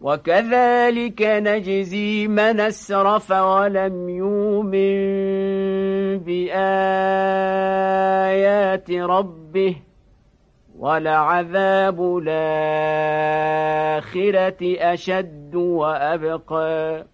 وكذلك نجزي من أسرف ولم يؤمن بآيات ربه ولعذاب الآخرة أشد وأبقى.